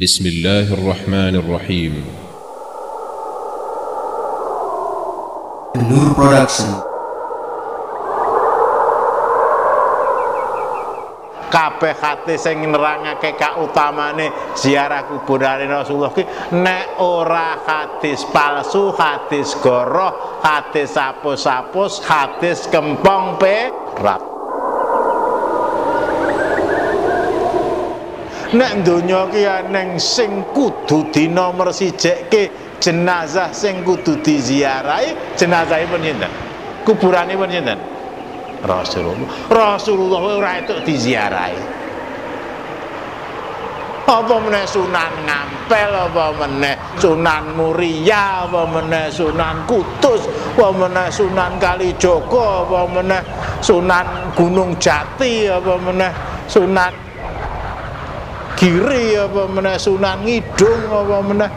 بسم الله الرحمن الرحيم Nur Production kabeh hadis sing nerangake kautamane ziarah kuburane Rasulullah ki nek ora hadis palsu, hadis goroh, hadis sapus-sapus, hadis kempong perat. Nek donya ki neng sing kudu dinomor sijekke jenazah sing kudu diziarahi, jenazahipun sinten? Kuburanipun sinten? Rasulullah. Rasulullah itu diziarahi. Apa meneh Sunan Ngampel, apa meneh Sunan Muria, apa meneh Sunan Kudus, apa meneh Sunan Kalijogo, apa meneh Sunan Gunung Jati, apa meneh Sunan Giri, apa meneh Sunan Ngidung, apa meneh.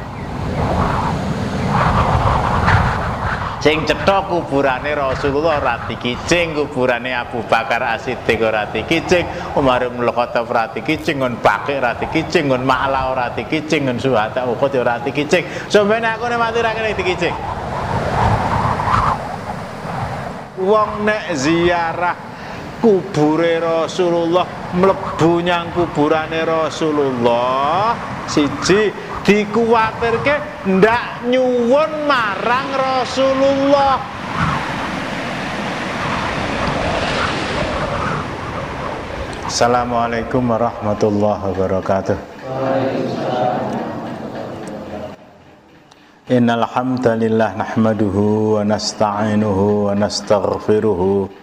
Sing cetha kuburane Rasulullah ora dikicing kuburane Abu Bakar As-Siddiq ora dikicing Umar bin Khattab ora dikicing ngon Baqi ora dikicing ngon Ma'la ora dikicing ngon Suhada Uhud ora dikicing sampeyan aku nek mati ra kene dikicing wong nek ziarah kubure Rasulullah mlebu nyang kuburane Rasulullah siji dikuwatirke ndak nyuwun marang Rasulullah. Assalamualaikum warahmatullahi wabarakatuh. Innal hamdalillah nahmaduhu wa nasta'inuhu wa nastaghfiruhu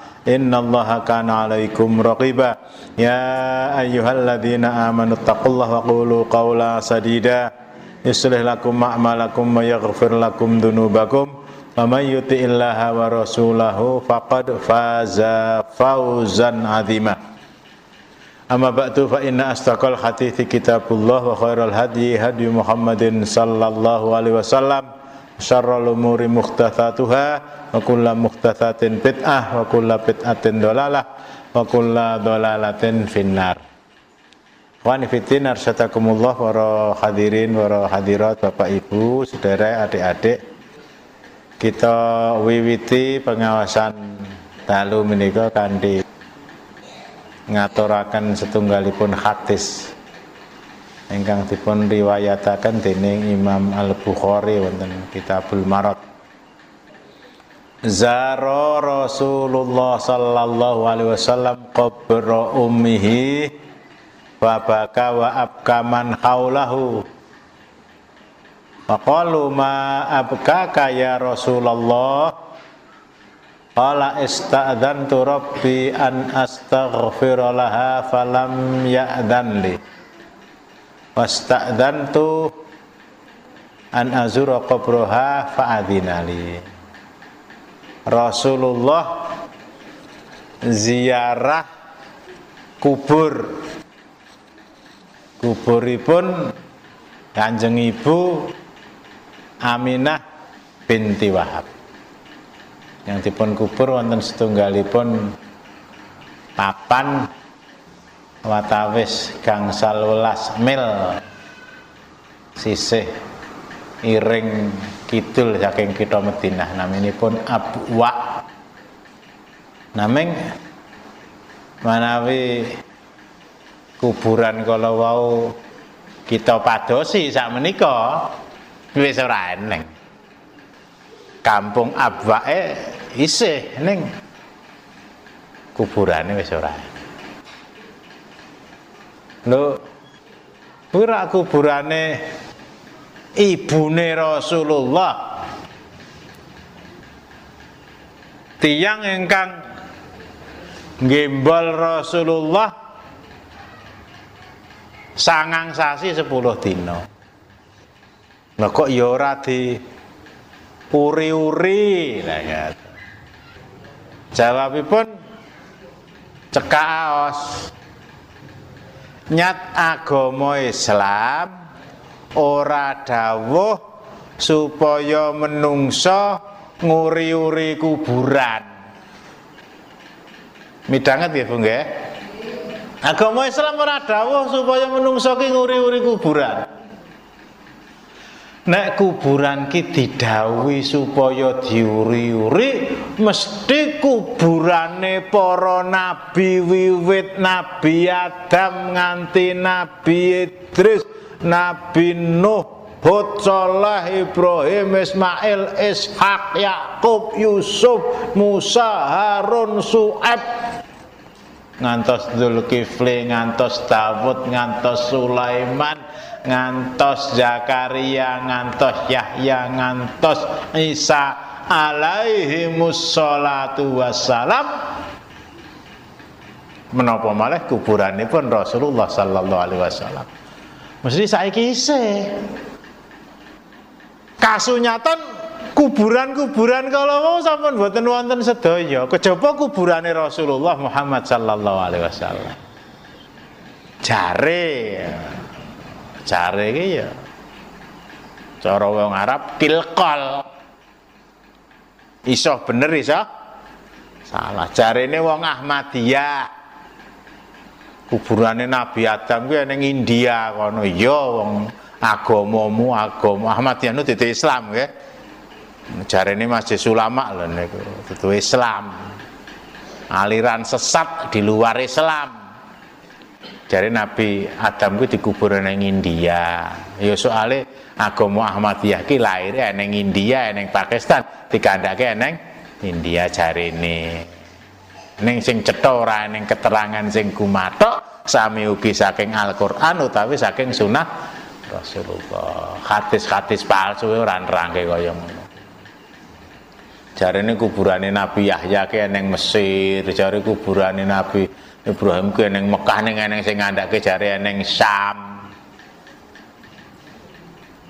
إن الله كان عليكم رقيبا يا أيها الذين آمنوا اتقوا الله وقولوا قولا سديدا يصلح لكم أعمالكم ويغفر لكم ذنوبكم ومن يطع الله ورسوله فقد فاز فوزا عظيما أما بعد فإن أصدق الحديث كتاب الله وخير الهدي هدي محمد صلى الله عليه وسلم syarrul umuri muhdatsatuha wa kullu muhdatsatin bid'ah wa kullu bid'atin dolalah wa kullu dolalatin finnar. Wani fitin arsyadakumullah para hadirin para hadirat Bapak Ibu saudara adik-adik. Kita wiwiti pengawasan dalu menika kanthi ngaturaken setunggalipun hadis ingkang dipun riwayataken dening Imam Al-Bukhari wonten Kitabul Marad. Zara Rasulullah sallallahu alaihi wasallam qabra ummihi wa baka wa abkaman haulahu. Faqalu ma abkaka ya Rasulullah? Qala ista'dhantu rabbi an astaghfira laha falam ya'dhan li wasta'dhantu an azura qabraha fa'adhinali Rasulullah ziarah kubur. Kuburipun Kanjeng Ibu Aminah binti Wahab. Yang dipun kubur wonten setunggalipun papan watawis gangsal welas mil. Sisih iring kidul saking kita Madinah naminipun Abwa naming manawi kuburan kalau wau kita padosi sak menika wis ora eneng. Kampung Abwae isih ning kuburane wis ora. Lho kuwi rak kuburane ibune Rasulullah. Tiang ingkang gembol Rasulullah sangang sasi sepuluh dino. Lah kok ya ora di uri-uri lah ya. Jawabipun cekak aos. Nyat agama Islam ora dawuh supaya menungso nguri-uri kuburan. Midanget ya Bu nggih? Agama Islam ora dawuh supaya menungso ki nguri-uri kuburan. Nek kuburan ki didhawuhi supaya diuri-uri, mesti kuburane para nabi wiwit Nabi Adam nganti Nabi Idris, Nabi Nuh, Hud, Saleh, Ibrahim, Ismail, Ishak, Yakub, Yusuf, Musa, Harun, Su'ab, ngantos Zulkifli, ngantos Dawud, ngantos Sulaiman, ngantos Zakaria, ngantos Yahya, ngantos Isa alaihi musholatu wassalam. Menapa malih kuburanipun Rasulullah sallallahu alaihi wasallam? Mesti saiki isih. Kasunyatan kuburan-kuburan kalau mau sampun boten wonten sedaya. Kejaba kuburane Rasulullah Muhammad sallallahu alaihi wasallam. Jare jare iki ya. Cara wong Arab tilqal iso bener iso? Salah. Jarene wong Ahmadiyah kuburane Nabi Adam kuwi ning India kono. Ya wong agamamu agama Ahmadiyah nu dite Islam nggih. Jarene Masjid Ulama lho niku Islam. Aliran sesat di luar Islam Jadi Nabi Adam ku dikubur neng India. Ya soalnya agama Ahmadiyah ki lahir neng India, neng Pakistan, dikandake neng India jarine. Neng sing cetha ora neng keterangan sing gumathok sami ugi saking Al-Qur'an utawi saking sunah Rasulullah. Hadis-hadis palsu ora nerangke kaya ngono. Jarine kuburane Nabi Yahya ki neng Mesir, jare kuburane Nabi Ibrahim ku neng Mekah ning eneng sing ngandhake jare eneng Syam.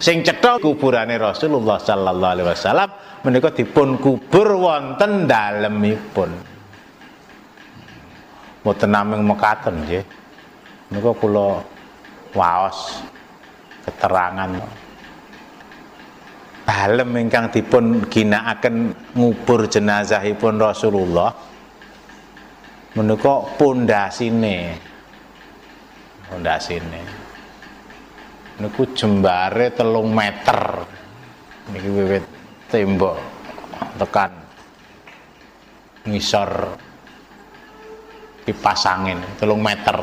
Sing cetha kuburane Rasulullah sallallahu alaihi wasallam menika dipun kubur wonten dalemipun. Mboten namung mekaten nggih. Menika kula waos keterangan dalem ingkang dipun ginakaken ngubur jenazahipun Rasulullah menika pondasine. Pondasine. Niku jembare telung meter. Niki wiwit tembok tekan. Ngisor. Kipas angin telung meter.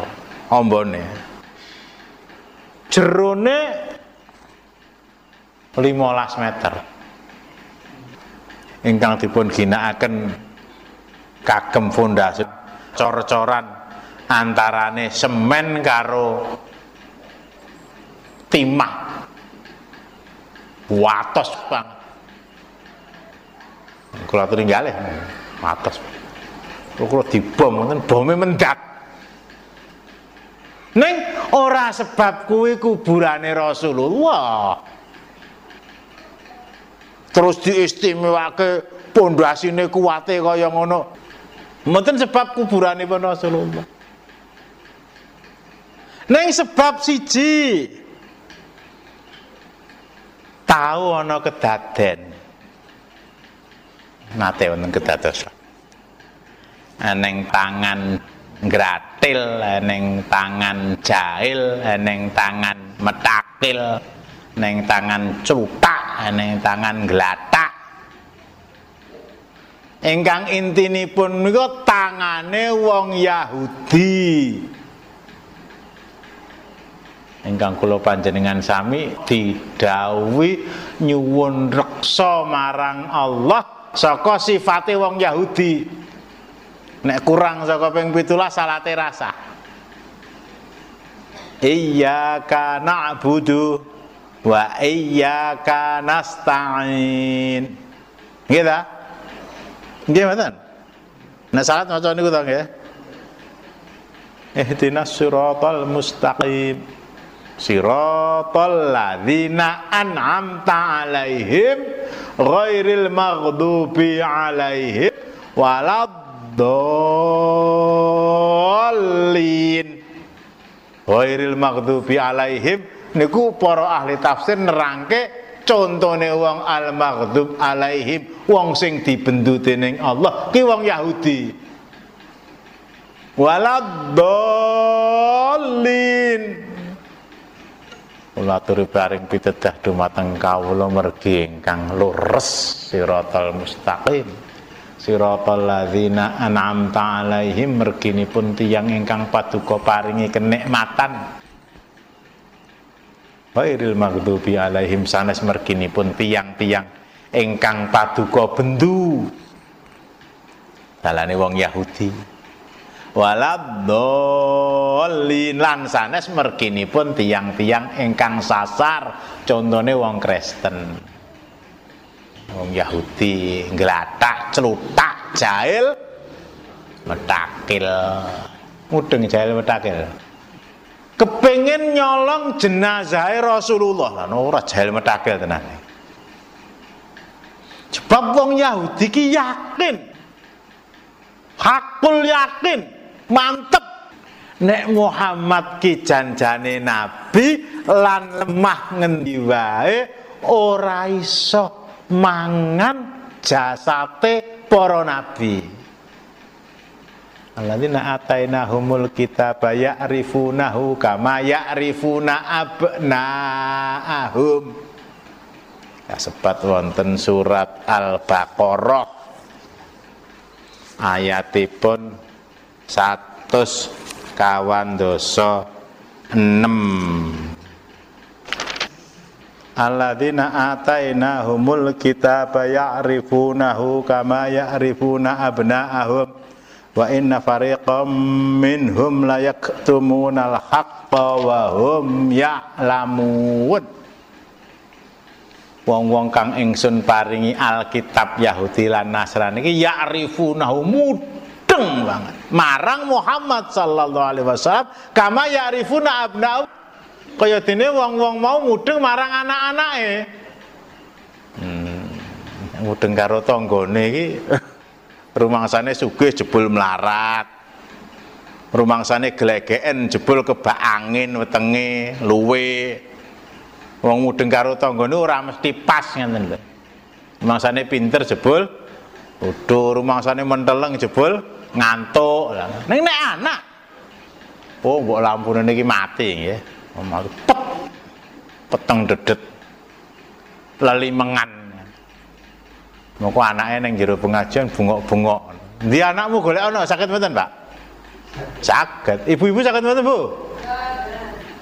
Ombone. Jerone 15 meter. Ingkang dipun ginakaken kagem fondasi cor-coran antarane semen karo timah. Watos banget. Kula tinggalih watos. Kula dibom ngoten bome mendak Neng ora sebab kuwi kuburane Rasulullah. Terus diistimewake pondasine kuwate kaya ngono. Mboten sebab kuburanipun Rasulullah. Neng sebab siji tahu ana kedaden. Nate wonten kedadosan. Eneng tangan gratil, eneng tangan jahil, eneng tangan metakil, eneng tangan cutak, eneng tangan gelatak ingkang intinipun menika tangane wong Yahudi ingkang kula panjenengan sami didhawuhi nyuwun reksa marang Allah saka sifate wong Yahudi Nek kurang saka ping 17 salate rasa. Iyyaka na'budu wa iyyaka nasta'in. Ta? Nggih mboten? Nek salat maca niku to nggih. Ihdinas siratal mustaqim. Siratal ladzina an'amta alaihim ghairil maghdubi alaihim waladdallin. Ghairil maghdubi alaihim niku para ahli tafsir nerangke contone wong al maghdub alaihim wong sing dibendu dening Allah. Ki wong Yahudi. Waladdallin Kula aturi paring pitedah dumateng kawula mergi ingkang lurus siratal mustaqim. Siratal ladzina an'amta alaihim merginipun tiyang ingkang paduka paringi kenikmatan Wairil maghdubi alaihim sanes merginipun tiang-tiang ingkang paduka bendu. Dalane wong Yahudi. Waladdallin lan sanes merginipun tiang-tiang ingkang sasar contone wong Kristen. Wong Yahudi nglatak celutak jahil metakil mudeng jahil metakil kepengen nyolong jenazah Rasulullah. Lan ora jahil metakil tenan. Sebab wong Yahudi ki yakin. Hakul yakin. Mantep. Nek Muhammad ki janjane nabi lan lemah ngendi wae ora iso mangan jasate para nabi Alladzina atainahumul kitaba ya'rifunahu kama ya'rifuna abna'ahum. Kasebat wonten surat Al-Baqarah. Ayatipun satus kawan dosa enam Alladzina atainahumul kitaba ya'rifunahu kama ya'rifuna abna'ahum wa inna fariqam minhum la yaktumunal haqqa wa hum ya'lamun. Wong-wong kang ingsun paringi alkitab Yahudi lan Nasrani iki ya'rifunahu mudeng banget. Marang Muhammad sallallahu alaihi wasallam kama ya'rifuna abna'u. Kaya dene wong-wong mau mudeng marang anak-anake. Hmm, mudeng karo tanggane iki rumangsane sugih jebul melarat. Rumangsane glegeken jebul kebak angin wetenge luwe. Wong mudeng karo tanggane ora mesti pas ngeten lho. Rumangsane pinter jebul udo rumangsane menteleng jebul ngantuk. Ning nek anak oh mbok lampune niki mati nggih. Pet peteng dedet. Lelimengan Moko anaknya neng jero pengajian bungok-bungok. Di anakmu golek ana sakit mboten, Pak? Sakit. Ibu-ibu sakit mboten, Bu?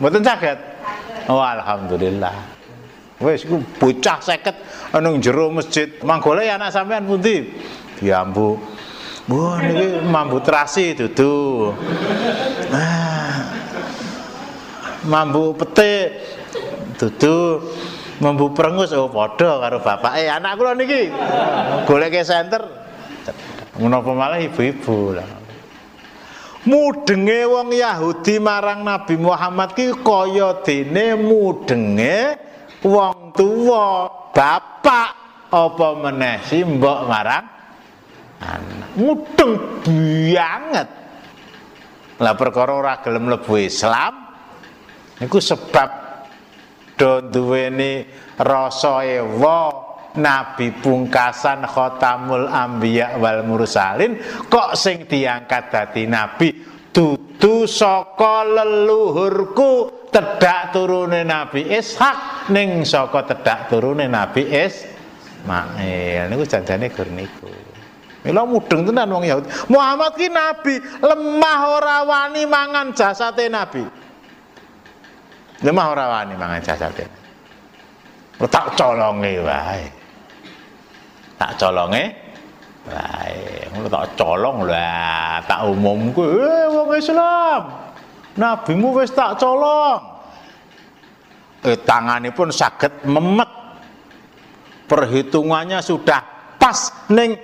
Mboten sakit. Oh, alhamdulillah. Wes iku bocah seket ana jero masjid. Manggole anak sampean pundi? Diambu. Bu niki mambu terasi dudu. Ah. Mambu pete dudu membu prengus oh padha karo bapak eh anak kula niki golek ke center menapa malah ibu-ibu lah. Mudenge wong Yahudi marang Nabi Muhammad ki kaya dene mudenge wong tua bapak apa meneh mbok marang anak? Mudeng banget. Lah perkara ora gelem mlebu Islam niku sebab do duweni rasa ewa nabi pungkasan khotamul anbiya wal mursalin kok sing diangkat dadi nabi dudu saka leluhurku tedak turune nabi Ishak ning saka tedak turune nabi Ismail niku janjane gur niku Mila mudeng tenan wong Yahudi. Muhammad ki nabi, lemah ora wani mangan jasate nabi. Lemah ora wani mangan jasate. Tak colonge wae. Tak colonge Baik, ngono tak colong lah, tak umumku, eh wong Islam. Nabimu wis tak colong. Eh tanganipun saged memet. Perhitungannya sudah pas ning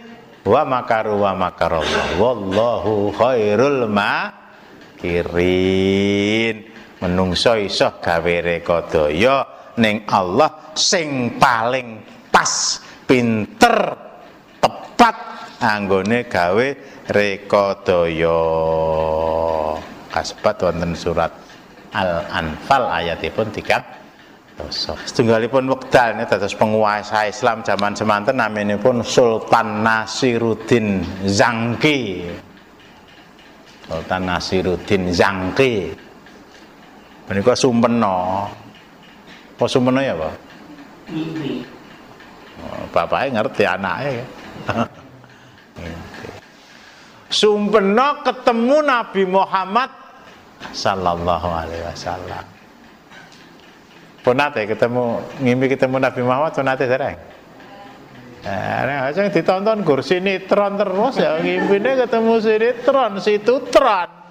wa makaru wa makarallah. Wallahu khairul makirin. Menungso iso gawe rekodaya ning Allah sing paling pas, pinter, tepat anggone gawe rekodaya kasebat wonten surat Al-Anfal ayatipun 3 dosa. Setunggalipun wekdal ini dados penguasa Islam zaman semanten naminipun Sultan Nasiruddin Zangki. Sultan Nasiruddin Zangki. Menika sumpena. Apa sumpena ya, Pak? Oh, bapaknya ngerti anaknya ya. Sumpeno ketemu Nabi Muhammad sallallahu alaihi wasallam. Ponate ketemu ngimpi ketemu Nabi Muhammad ponate dereng. Nah, aja ditonton gur sinetron terus ya ngimpine ketemu sinetron situ tron.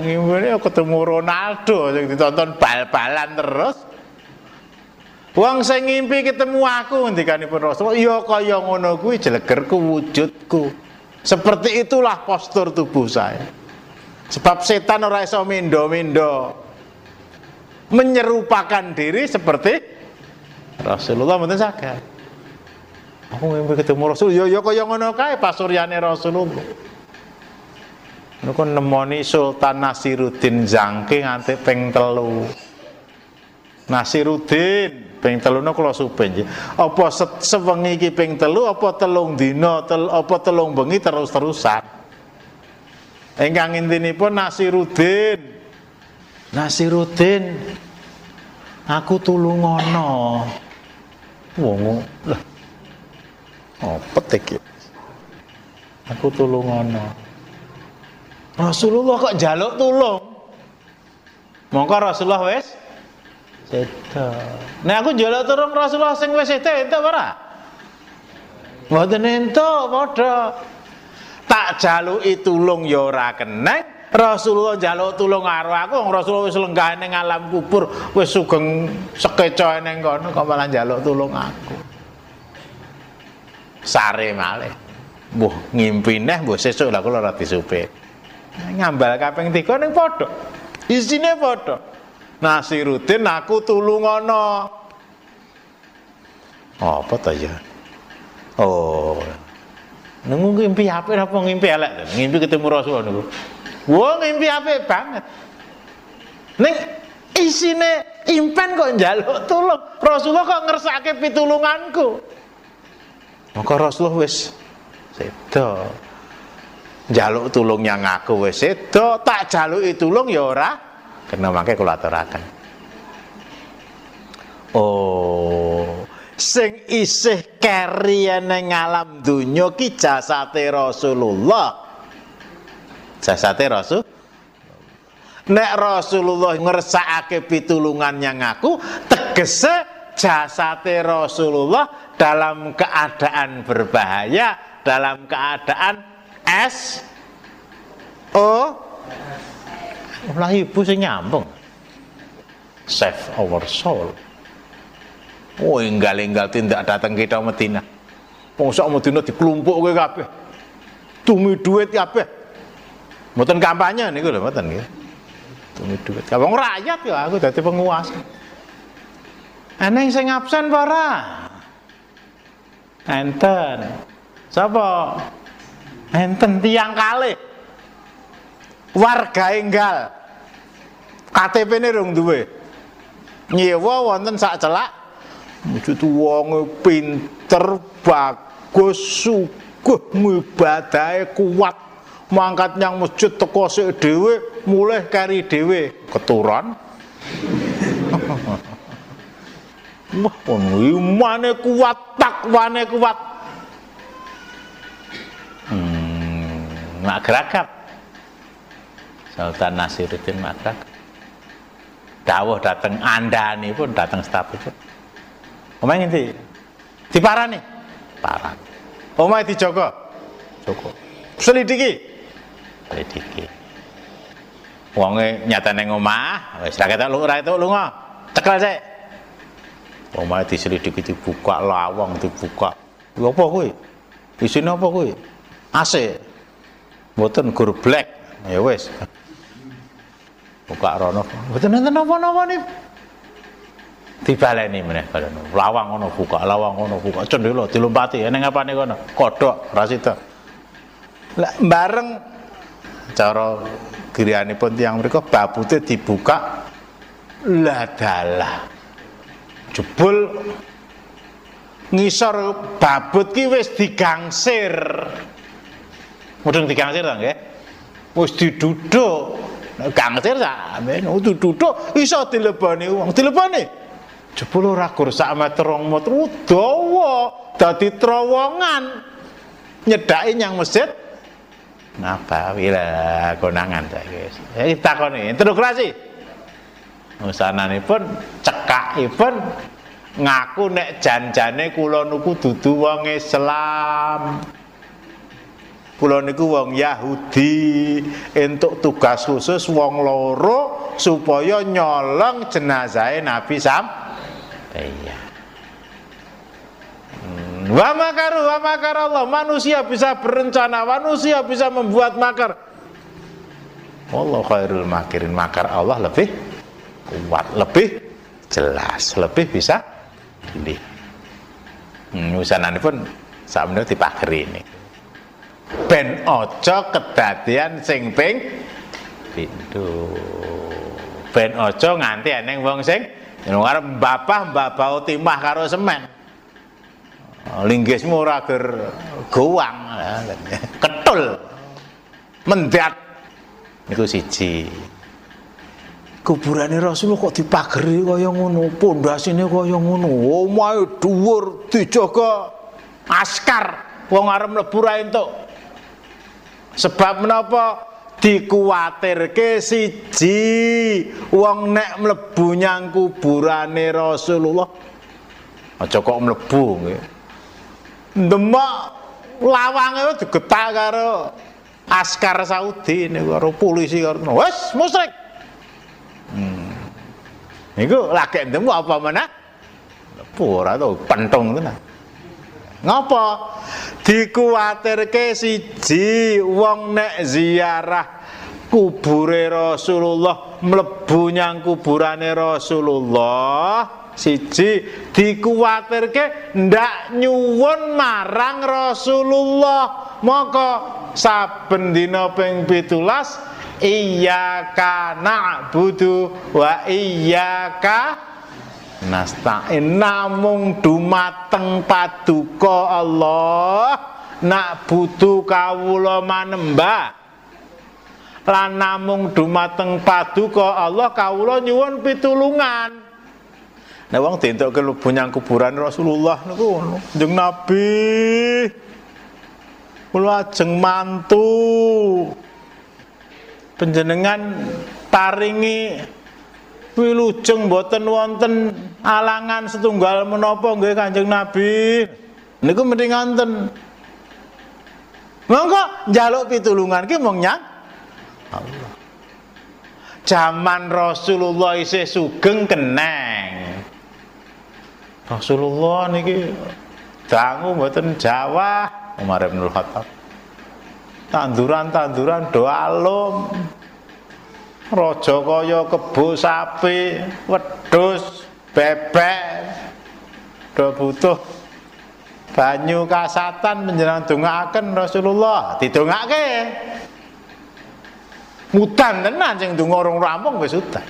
Nah, ngimpine ketemu Ronaldo yang ditonton bal-balan terus. Wong sing ngimpi ketemu aku ngendikanipun Rasulullah, ya kaya ngono kuwi jelegerku wujudku. Seperti itulah postur tubuh saya. Sebab setan ora iso mindo-mindo. Menyerupakan diri seperti Rasulullah mboten saged. Aku mimpi ketemu Rasul, ya ya kaya ngono kae pasuryane Rasulullah. Niku nemoni Sultan Nasiruddin Zangki nganti ping telu. Nasiruddin ping telune kula supen apa sewengi iki ping telu apa telung dina tel, apa telung bengi terus-terusan. Ingkang intinipun Nasiruddin. Nasiruddin aku tulungono wong lah apa iki. Aku tulungono Rasulullah kok jaluk tulung mongko Rasulullah wes Seda. Nek aku njaluk turun Rasulullah sing wis seda entuk ora? Mboten entuk padha. Tak jaluki tulung ya ora keneng. Rasulullah njaluk tulung karo aku, Rasulullah wis lenggah ning alam kubur, wis sugeng sekeca ning kono kok malah njaluk tulung aku. Sare malih. Mbuh ngimpi neh mbuh sesuk lah kula ora disupir. Ngambal kaping 3 ning padha. Isine padha. Nasiruddin aku tulungono. Oh, apa ta ya? Oh. Nunggu ngimpi apa apa ngimpi elek Ngimpi ketemu Rasul niku. Wah, ngimpi apik banget. Ning isine impen kok njaluk tulung. Rasulullah kok ngersake pitulunganku. Maka Rasulullah wis sedo. Jaluk tulung yang aku wis sedo, tak jaluki tulung ya ora karena makanya kula aturaken. Oh, sing isih keri ning alam donya ki jasate Rasulullah. Jasate Rasul Nek Rasulullah ngersakake yang aku tegese jasate Rasulullah dalam keadaan berbahaya, dalam keadaan S O lah ibu sing nyambung. Save our soul. Oh, enggal-enggal tindak datang kita Medina. Pongsok Medina dikelumpuk ke kabeh. Tumi duit kabeh. Mboten kampanye niku lho mboten nggih. Tumi duit. Kabeh rakyat ya aku dadi penguasa. Eneng sing absen apa ora? Enten. Sapa? Enten tiang kalih warga enggal. KTP ini rung duwe. Nyewa wonten sak celak. Wujud wonge pinter bagus suguh ngibadahe kuat. Mangkat yang masjid teko sik dhewe mulai kari dhewe. Keturon. Wah, imane kuat, takwane kuat. Hmm, nak gerakap. Sultan Nasiruddin Makrak dawuh dateng andani pun dateng staf itu omong ini diparani parah Omahe dijaga. Jaga. Selidiki. Selidiki. Wonge nyata neng omah, wis ra ketok lu ra ketok lunga. Cekel sik. Omahe diselidiki dibuka lawang dibuka. Lha apa kuwi? Isine apa kuwi? AC. Mboten gur black. Ya wis. Buka rono. Mboten enten napa-napa nih. Dibaleni meneh baleni. Lawang ngono buka, lawang ngono buka. Cendela dilompati. Ning apane kono? Kodhok rasita. Lah bareng cara griyanipun tiyang mriku babute dibuka lah dalah. Jebul ngisor babut ki wis digangsir. Mudeng digangsir ta nggih? Wis diduduk. Gangsir sampeyan duduk iso dilebani wong. Dilebani. Jebul ora gur sak meter rong meter dawa dadi terowongan. Nyedaki nyang masjid Nabawi lah konangan saiki. Ya takoni integrasi. Usananipun cekakipun ngaku nek janjane kula niku dudu wong Islam. Kula niku wong Yahudi, entuk tugas khusus wong loro supaya nyolong jenazah Nabi Sam. Iya. Hmm, Wa makaru wa makar Allah. Manusia bisa berencana, manusia bisa membuat makar. Allah khairul makirin. Makar Allah lebih kuat, lebih jelas, lebih bisa dilihat. Hmm, usanane pun sakmene dipageri ini. Ben ojo kedadian sing ping pindho. Ben ojo nganti eneng wong sing arep mbapah mbabau timah karo semen. Linggismu ora ger gowang, ketul. Mendat niku siji. kuburane Rasulullah kok dipageri kaya ngono, pondasine kaya ngono. Omahe dhuwur dijaga askar wong arep mlebu ra entuk. Sebab menapa dikuwatirke siji wong nek mlebu nyang kuburane Rasulullah aja kok mlebu nggih. Demak lawange digetak karo askar Saudi niku karo polisi karo wis musyrik Hmm. Niku lagi ndemu apa mana? Ora to pentung tenan. Ngapa? Dikuwatirke siji wong nek ziarah kubure Rasulullah mlebu nyang kuburane Rasulullah siji dikuwatirke ndak nyuwun marang Rasulullah. Maka saben dina ping 17 iyyaka na'budu wa iyyaka nasta'in namung dumateng paduka Allah nak butuh kawula manembah. Lan namung dumateng paduka Allah kawula nyuwun pitulungan. Nah wong dientuk ke nyang kuburan Rasulullah niku jeneng Nabi. Kula ajeng mantu. Penjenengan paringi wilujeng boten wonten alangan setunggal menapa nggih Kanjeng Nabi. Niku mending ngonten monggo njaluk pitulungan. Ki mung nyang. Allah. Zaman Rasulullah isih sugeng keneng. Rasulullah niki dangu mboten Jawa. Umar bin Khattab. Tanduran-tanduran do alum raja kaya kebo sapi wedhus bebek do butuh banyu kasatan menjelang dongaaken Rasulullah. Didongake. Mudan tenan sing donga urung rampung wis udan.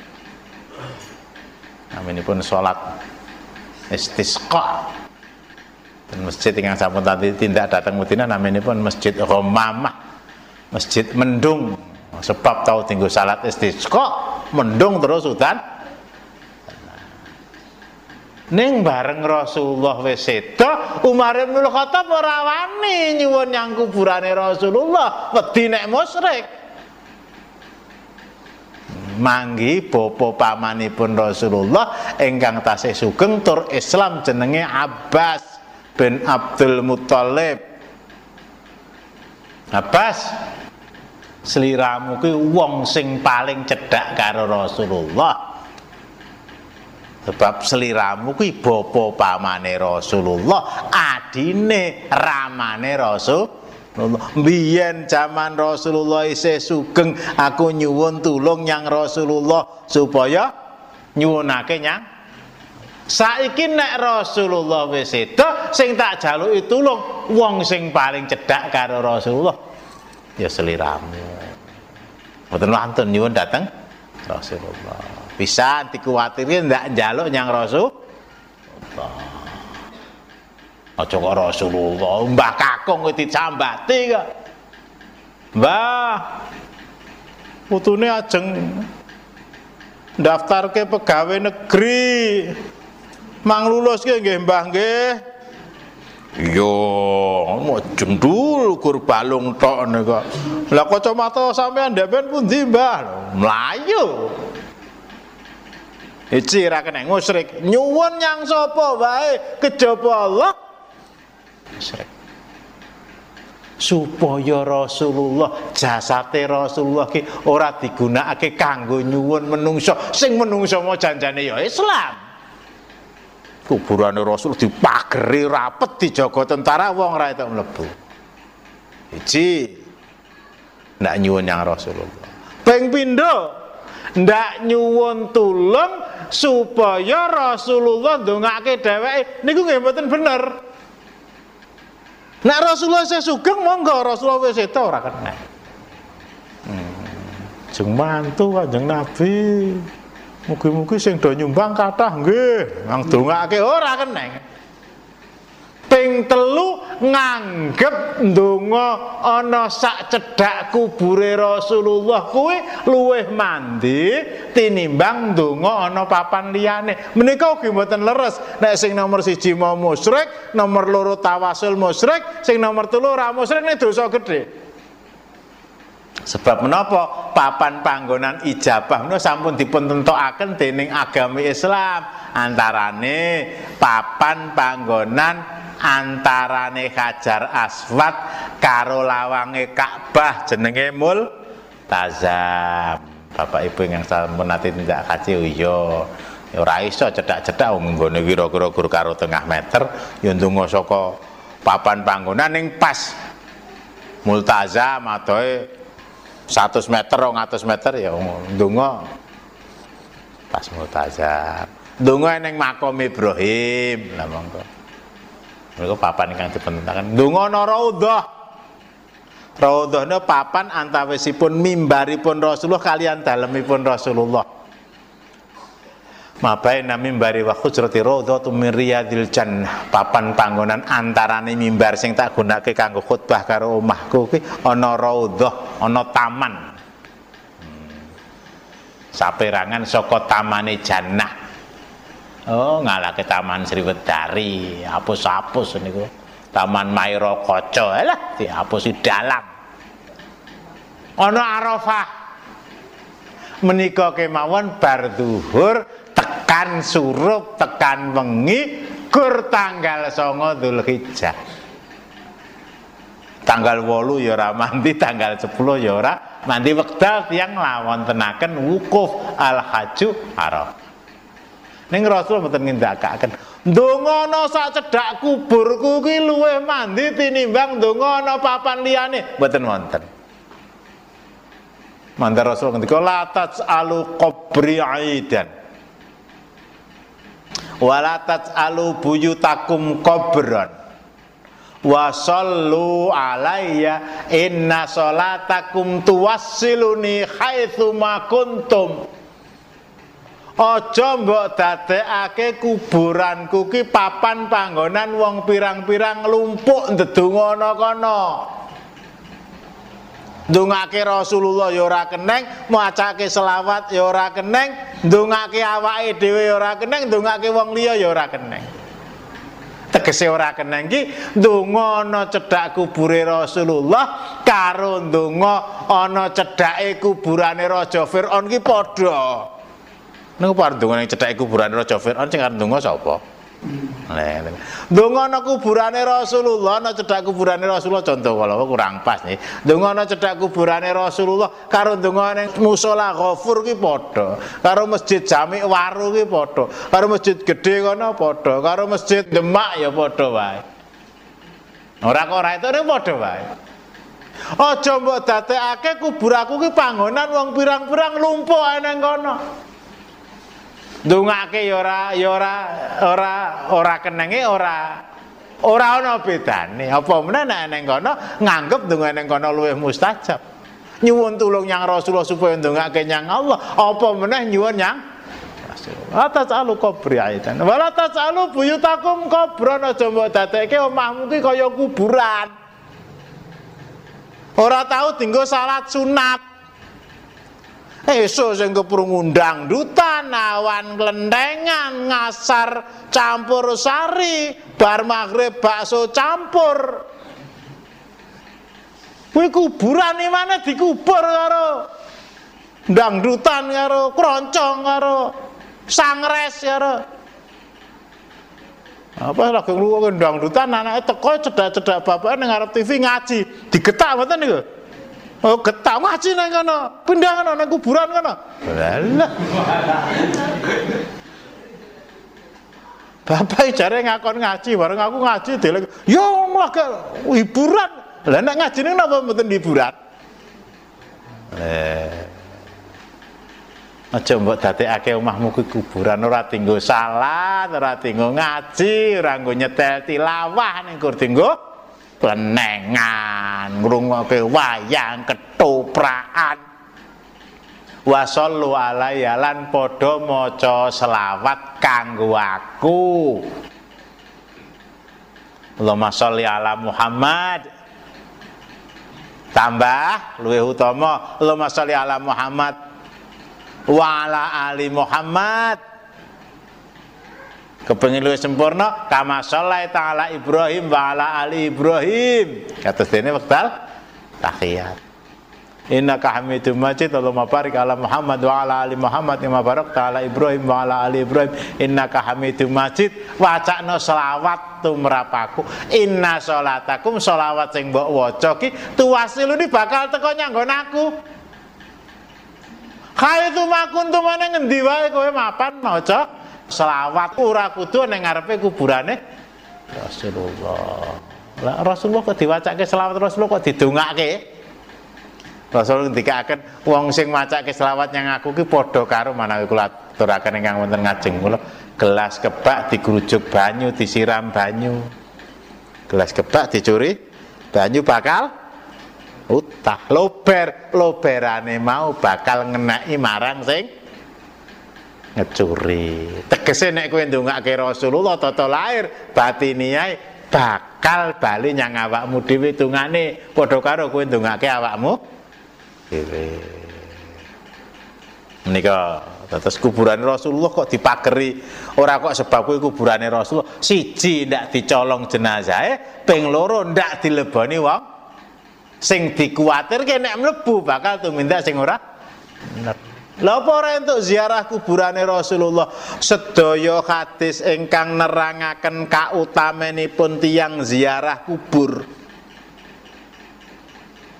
Naminipun salat istisqa. Dan masjid yang sampun tadi tindak datang Madinah naminipun masjid Ghamamah masjid mendung sebab tahu tinggal salat istisqa mendung terus hutan Ning bareng Rasulullah wis seda, Umar bin Khattab ora wani nyuwun nyang kuburane Rasulullah, wedi nek musyrik. Manggi bapa pamanipun Rasulullah ingkang tasih sugeng tur Islam jenenge Abbas bin Abdul Muthalib. Abbas sliramu kuwi wong sing paling cedhak karo Rasulullah. Sebab seliramu kuwi bapa pamane Rasulullah adine ramane Rasulullah. Biyen zaman Rasulullah isih sugeng aku nyuwun tulung nyang Rasulullah supaya nyuwunake nyang. Saiki nek Rasulullah wis seda sing tak jaluki tulung wong sing paling cedhak karo Rasulullah ya seliramu. Mboten wonten nyuwun dateng Rasulullah. Bisa dikuwatiri ndak njaluk nyang Rasul. Aja kok Rasulullah, Mbah Kakung kuwi dicambati kok. Mbah putune ajeng daftar ke pegawai negeri mang lulus ke nggih Mbah nggih Yo, mau jendul kur balung tok nika. Lah kacamata sampean ndek pundi, Mbah? Mlayu. Iki ra kena musyrik. Nyuwun yang sapa wae kejaba Allah. Musyrik. Supaya Rasulullah jasate Rasulullah ki ora digunakake kanggo nyuwun menungso. Sing menungso mau janjane ya Islam. Kuburane Rasul dipageri rapet dijaga tentara wong ra itu mlebu. Iki ndak nyuwun yang Rasulullah. Ping pindho ndak nyuwun tulung supaya Rasulullah ndongake dheweke niku nggih mboten bener. Nek Rasulullah saya sugeng monggo Rasulullah wis itu ora kena. Hmm. Jeng mantu Kanjeng Nabi. Mugi-mugi sing do nyumbang kathah nggih, nang dongake ora kena. Ping telu nganggep ndonga ana sak cedhak kubure Rasulullah kuwi luwih mandi tinimbang ndonga ana papan liyane. Menika ugi mboten leres. Nek sing nomor siji mau musyrik, nomor loro tawasul musyrik, sing nomor telu ora musyrik nek dosa gedhe. Sebab menapa papan panggonan ijabah? Menika sampun dipun tentokaken dening agami Islam. Antarane papan panggonan antarane Hajar Aswad karo lawange Ka'bah jenenge Multazam. Bapak Ibu yang sampun nate tindak kaji oh iya. Ya ora iso cedak-cedak wong nggone kira-kira karo tengah meter ya ndonga saka papan panggonan ning pas Multazam atoe 100 meter 200 meter ya ndonga. Pas multazam ndonga ning makom Ibrahim. Lah monggo. Mereka papan ingkang dipententaken ndonga ana raudhah. Raudhah papan antawisipun mimbaripun Rasulullah kalian dalemipun Rasulullah Mabaina mimbari wa hujrati raudhatu min riyadil jannah. Papan panggonan antarane mimbar sing tak gunake kanggo khutbah karo omahku kuwi ana raudhah, ana taman. Hmm. Saperangan saka tamane jannah. Oh, ngalake taman Sriwedari, apus-apus niku. Taman Mairo Kaca, lah diapusi dalam. Ana Arafah. Menika kemawon bar zuhur tekan surup tekan wengi kur tanggal songo Dzulhijjah tanggal wolu ya ora mandi tanggal 10 ya ora mandi. Wekdal tiyang tenaken wukuf al haju araf ning Rasul mboten ngendakaken ndonga sak cedhak kuburku kuwi luwih mandi tinimbang ndonga papan liyane. Mboten wonten. Mandar Rasul ngendika la alu qabri aidan wala taj'alu buyutakum qabran wa sallu alayya inna salatakum tuwassiluni haitsu ma kuntum Aja mbok dadekake kuburanku ki papan panggonan wong pirang-pirang lumpuk ndedonga kono. Ndongake Rasulullah ya ora keneng, macake selawat ya ora keneng, ndongake awake dhewe ya ora keneng, ndongake wong liya ya ora keneng. Tegese ora keneng ki ndonga ana cedhak kubure Rasulullah karo ndonga ana cedhake kuburane Raja Firaun ki padha. Niku par ndongane cedhake kuburane Raja Firaun sing arep ndonga sapa? Donga ana kuburane Rasulullah, ana cedhak kuburane Rasulullah contoh kalau kurang pas nih. Donga ana cedhak kuburane Rasulullah karo donga ning musala Ghafur ki padha. Karo masjid Jami Waru ki padha. Karo masjid gedhe kono padha. Karo masjid Demak ya padha wae. Ora kok ora itu padha wae. Aja mbok dadekake kubur aku ki panggonan wong pirang-pirang lumpuh ning kono. Ndongake ya ora ya ora ora ora kenenge ora ora ana bedane. Apa meneh nek ning kono nganggep ndonga ning kono luwih mustajab. Nyuwun tulung yang Rasulullah supaya ndongake nyang Allah, apa meneh nyuwun nyang Rasulullah. Tasalu kubri aidan. Wala tasalu buyutakum kubran aja mbok dadekke omahmu ki kaya kuburan. Ora tahu tinggal salat sunat. Esuk sing undang dutan awan klendengan ngasar campur sari bar maghrib bakso campur. Kuwi kuburan iki mana dikubur karo dangdutan karo kroncong karo sangres karo. Apa lagi ngrungokne dangdutan anake teko cedak-cedak bapake ning ngarep TV ngaji. Digetak mboten niku Oh, getah ngaji nang kono. Pindah kono nang kuburan kono. Lah. Bapak jare ngakon ngaji, bareng aku ngaji deleng. Yo mlaga hiburan. Lah nek ngaji ning napa mboten hiburan? Eh. Aja mbok dadekake omahmu kuwi kuburan ora tinggo salat, ora tinggo ngaji, ora nggo nyetel tilawah ning kur tinggo lenengan ngrungokke wayang ketoprakan wa sallu alaiya lan padha maca selawat kanggo aku. Allahumma sholli ala Muhammad. Tambah luwih utama Allahumma sholli ala Muhammad wa ala ali Muhammad kepengin luwih sempurna kama sholai ta'ala Ibrahim wa ala ali Ibrahim. Kata dene wektal tahiyat Innaka Hamidum Majid Allahumma barik ala Muhammad wa ala ali Muhammad Ima barak ta'ala Ibrahim wa ala ali Ibrahim. Innaka Hamidum Majid Wacakno selawat tumrapaku. Inna sholatakum selawat sing mbok waca ki tuwasilu ni bakal teko nyanggon aku. Hai tu makun tu mana wae kowe mapan maca selawat ora kudu ning ngarepe kuburane Rasulullah. Lah Rasulullah kok diwacake selawat Rasulullah kok didongake? Rasul ndikaken wong sing macake selawat yang aku ki padha karo manawi kula aturaken ingkang wonten ngajeng kula gelas kebak digrujuk banyu disiram banyu. Gelas kebak dicuri banyu bakal utah lober loberane mau bakal ngenai marang sing ngecuri tegese nek kowe ndongake Rasulullah tata lahir batiniae bakal bali nyang awakmu dhewe tungane. Padha karo kowe ndongake awakmu dhewe. Menika terus kuburan Rasulullah kok dipageri ora kok sebab kuwi kuburane Rasulullah. Siji ndak dicolong jenazahe ping loro ndak dileboni wong. Sing dikuwatirke nek mlebu bakal tumindak sing ora Lha apa ora entuk ziarah kuburane Rasulullah? Sedaya hadis ingkang nerangaken kautamenipun tiyang ziarah kubur.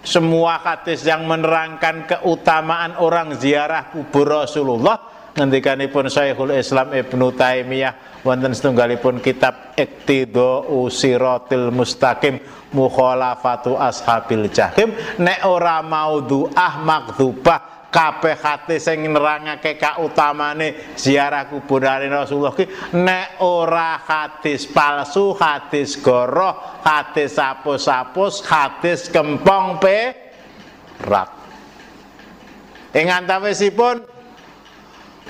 Semua hadis yang menerangkan keutamaan orang ziarah kubur Rasulullah ngendikanipun Syekhul Islam Ibnu Taimiyah wonten setunggalipun kitab Iqtidau Siratil Mustaqim Mukhalafatu Ashabil Jahim nek ora maudhu'ah makdzubah kabeh hati sing nerangake kautamane ziarah kuburane Rasulullah ki nek ora hadis palsu, hadis goroh, hadis sapus-sapus, hadis kempong pe rat. Ing antawisipun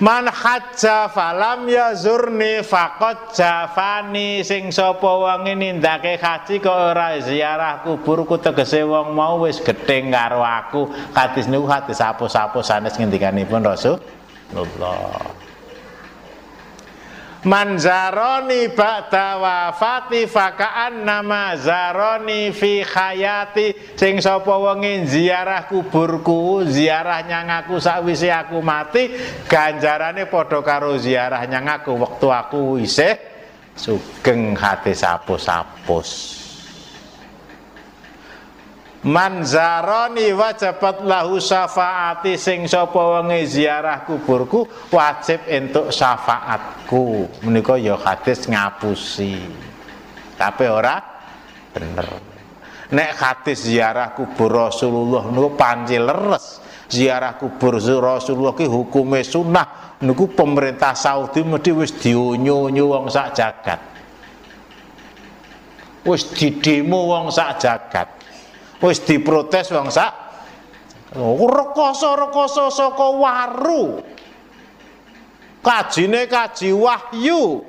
Man hajja falam yazurni faqad jafani sing sapa wong nindake haji kok ora ziarah kuburku tegese wong mau wis gething karo aku. Hadis niku hadis apus-apus sanes ngendikanipun Rasulullah. Man zaroni ba'da wafati faka'an nama zaroni fi khayati. Sing sapa wonge ziarah kuburku ziarah nyang aku sakwise aku mati. Ganjarane padha karo ziarah aku wektu aku isih sugeng hadis sapus-sapus Man wajabat lahu syafaati sing sapa wonge ziarah kuburku wajib entuk syafaatku. Menika ya hadis ngapusi. Tapi ora bener. Nek hadis ziarah kubur Rasulullah niku panci leres. Ziarah kubur Rasulullah ki hukume sunnah niku pemerintah Saudi mesti wis diunyu-unyu wong sak jagat. Wis didemo wong sak jagat wis diprotes wong sak rekoso-rekoso saka waru. Kajine kaji wahyu.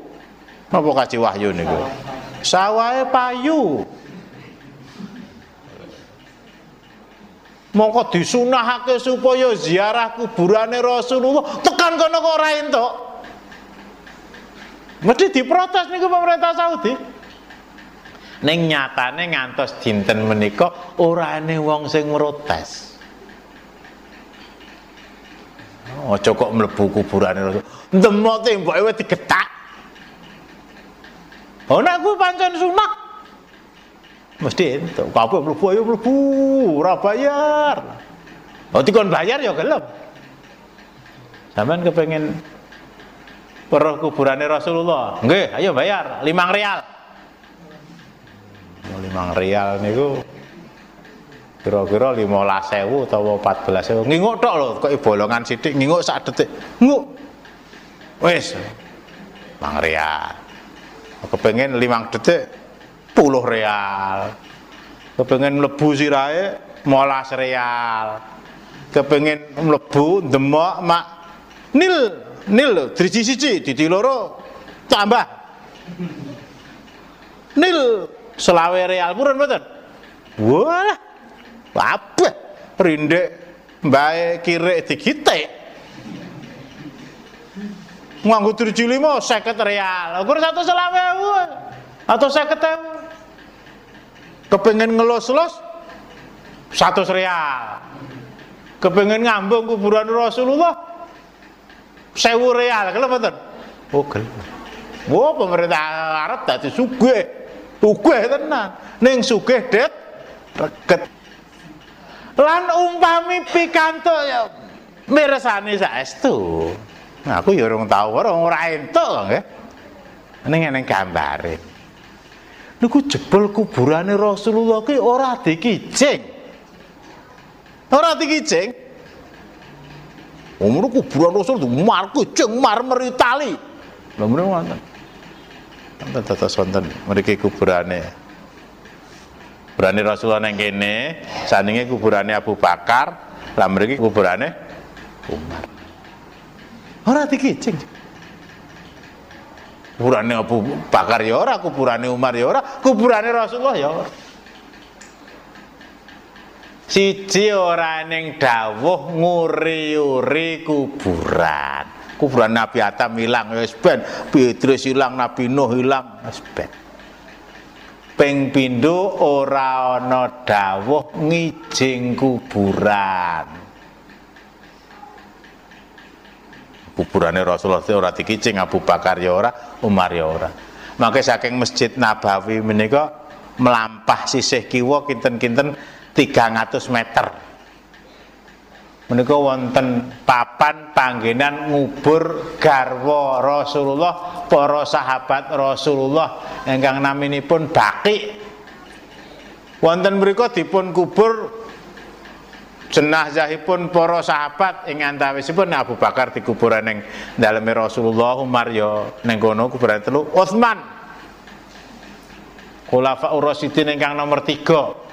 Apa kaji wahyu niku? Sawahe payu. Mongko disunahake supaya ziarah kuburane Rasulullah. Tekan kono kok ora entuk. Mesti diprotes niku pemerintah Saudi Ning nyatane ngantos dinten menika ora ene wong sing protes. Aja kok mlebu kuburane. Ndemok temboke wis digetak. Nek kuwi pancen sunah. Mesti entuk. Kabeh mlebu ayo mlebu, ora bayar. Oh dikon bayar ya gelem. Sampeyan kepengen peruh kuburane Rasulullah. Nggih, ayo bayar 5 real limang real niku. Kira-kira lima sewu atau empat belas sewu nginguk tok loh kok bolongan sidik nginguk saat detik. Nguk wes limang real. Kepengen limang detik puluh real. Kepengen lebu sirai molas real. Kepengen mlebu demok mak. Nil nil driji siji didi loro tambah. Nil selawe real purun mboten? Wah apa rindek bae kire digitek nganggo tujuh lima seket real. Ukur satu selawe atau seket kepengen ngelos-los satu real. Kepengen ngambung kuburan Rasulullah sewu real. Kalau betul oh gelem. Wah pemerintah Arab tadi sugih Sugih tenan. Ning sugih det reget. Lan umpami pikantuk ya mirsani saestu. Nah, aku ya urung tau ora ora entuk nggih. Ning ning gambare. Niku jebol kuburane Rasulullah ki ora dikijing. Ora dikijing. Umur kuburan Rasul mar kucing marmer Itali. Lha mrene wonten. Wonten dados wonten mriki kuburane. Kuburane Rasulullah nang kene, sandinge kuburane Abu Bakar, lah mriki kuburane Umar. Ora dikicing. Kuburane Abu Bakar ya ora, kuburane Umar ya ora, kuburane Rasulullah ya ora. Siji ora ning dawuh nguri-uri kuburan kuburan Nabi Adam hilang ya wis ben. Idris hilang Nabi Nuh hilang wis ben. Ping pindho ora ana dawuh ngijing kuburan. Kuburane Rasulullah ora dikicing Abu Bakar ya ora Umar ya ora. Maka saking Masjid Nabawi menika melampah sisih kiwa kinten-kinten 300 meter menika wonten papan panggenan ngubur garwa Rasulullah para sahabat Rasulullah ingkang naminipun Baqi. Wonten mriku dipun kubur jenazahipun para sahabat ing antawisipun Abu Bakar dikuburan ning daleme Rasulullah Umar ya ning kono kuburan telu Utsman. Khulafaur Rasyidin ingkang nomor 3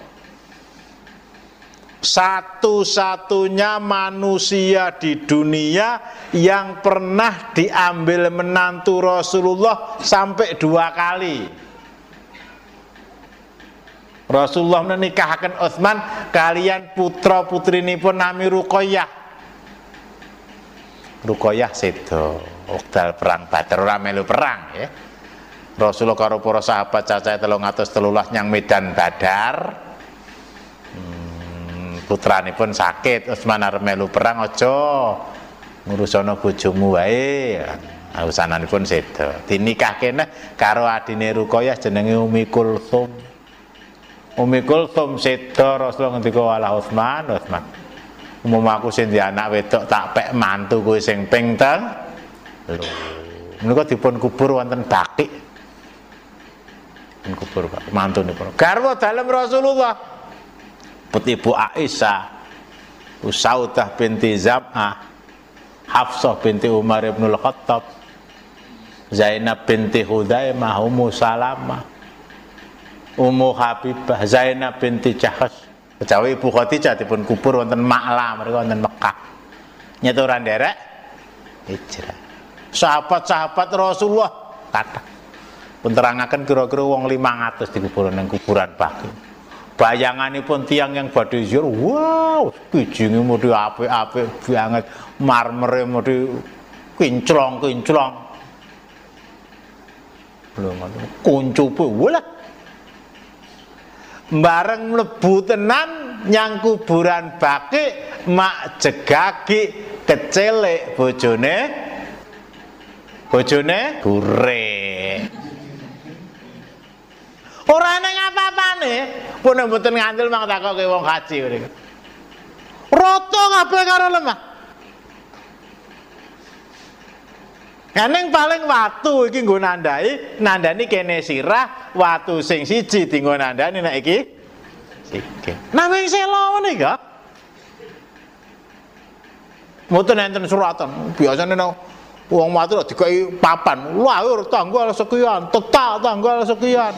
satu-satunya manusia di dunia yang pernah diambil menantu Rasulullah sampai dua kali. Rasulullah menikahkan Utsman kalian putra putri ini pun nami Rukoyah. Rukoyah sedo, waktu perang Badar ora melu perang ya. Rasulullah karo para sahabat cacahe 313 yang Medan Badar pun sakit Utsman arep melu perang aja ngurusono bojomu wae Usananipun sedo. Dinikahke neh karo adine Ruqayyah jenenge Umi Kulsum. Umi Kulsum sedo Rasulullah ngendika wala Utsman, Utsman. Umum aku sing anak wedok tak pek mantu kowe sing ping. Lho. Menika dipun kubur wonten Baki. Dipun kubur Pak mantunipun. Garwa dalem Rasulullah. Ibu Aisyah. Usaudah binti Zam'ah. Hafsah binti Umar ibn Khattab. Zainab binti Hudaimah, Ummu Salamah. Ummu Habibah, Zainab binti Jahas. Kejawi Ibu Khadijah dipun kubur wonten Ma'la, mereka wonten Mekah. Nyetoran derek hijrah. Sahabat-sahabat Rasulullah kata pun terangaken kira-kira wong 500 dikubur ning kuburan Baqi. Bayanganipun tiang yang badhe ziar, wow, bijinge mesti apik-apik banget, marmere mesti kinclong-kinclong. Lho ngoten, kuncupe wala bareng mlebu tenan nyang kuburan Baki mak jegagi kecelek bojone bojone bure ora nang apa-apane pun mboten ngandel mang takoke wong haji ngene rata kabeh karo lemah Kaneng paling watu iki nggo nandai, nandani kene sirah, watu sing siji dienggo nandani nek iki sikil. Namung selo ya. Mboten enten suratan. Biasane nang wong lho dikai papan, lahir tanggal sekian, tetak tanggal sekian.